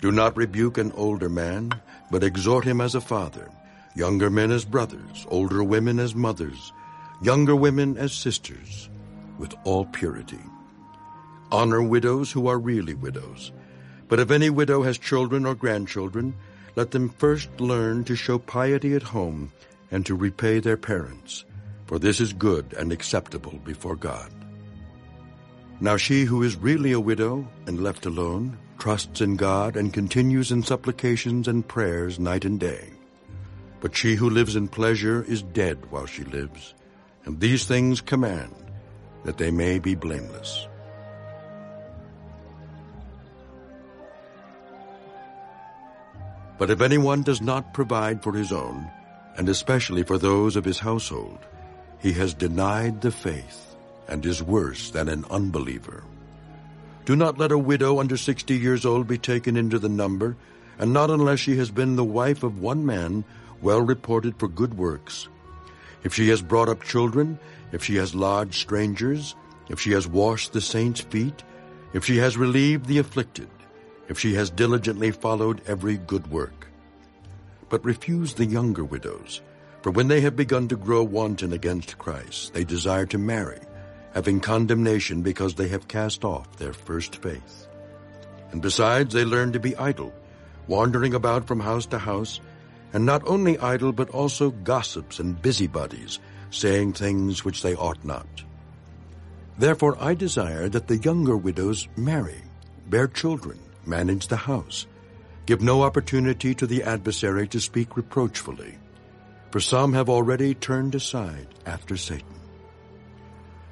Do not rebuke an older man, but exhort him as a father, younger men as brothers, older women as mothers, younger women as sisters, with all purity. Honor widows who are really widows. But if any widow has children or grandchildren, let them first learn to show piety at home and to repay their parents, for this is good and acceptable before God. Now she who is really a widow and left alone trusts in God and continues in supplications and prayers night and day. But she who lives in pleasure is dead while she lives, and these things command that they may be blameless. But if anyone does not provide for his own, and especially for those of his household, he has denied the faith and is worse than an unbeliever. Do not let a widow under sixty years old be taken into the number, and not unless she has been the wife of one man, well reported for good works. If she has brought up children, if she has lodged strangers, if she has washed the saints' feet, if she has relieved the afflicted, if she has diligently followed every good work. But refuse the younger widows, for when they have begun to grow wanton against Christ, they desire to marry, having condemnation because they have cast off their first faith. And besides, they learn to be idle, wandering about from house to house, and not only idle, but also gossips and busybodies, saying things which they ought not. Therefore I desire that the younger widows marry, bear children, manage the house, give no opportunity to the adversary to speak reproachfully, for some have already turned aside after Satan.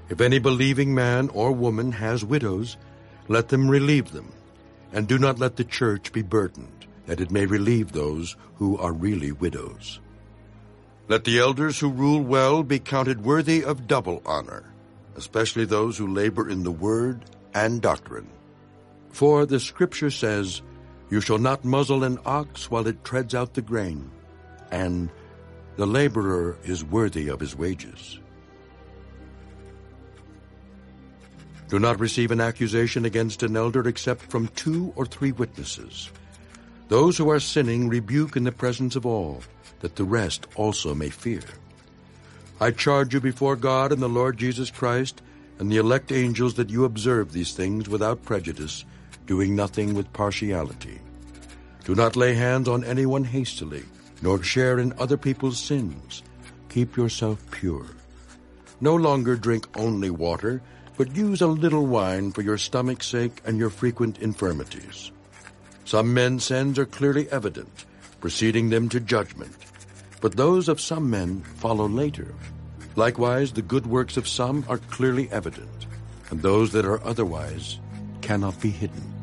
If any believing man or woman has widows, let them relieve them, and do not let the church be burdened, that it may relieve those who are really widows. Let the elders who rule well be counted worthy of double honor, especially those who labor in the word and doctrine. For the scripture says, You shall not muzzle an ox while it treads out the grain, and the laborer is worthy of his wages. Do not receive an accusation against an elder except from two or three witnesses. Those who are sinning rebuke in the presence of all, that the rest also may fear. I charge you before God and the Lord Jesus Christ and the elect angels that you observe these things without prejudice, doing nothing with partiality. Do not lay hands on anyone hastily, nor share in other people's sins. Keep yourself pure. No longer drink only water, but use a little wine for your stomach's sake and your frequent infirmities. Some men's sins are clearly evident, preceding them to judgment, but those of some men follow later. Likewise, the good works of some are clearly evident, and those that are otherwise cannot be hidden.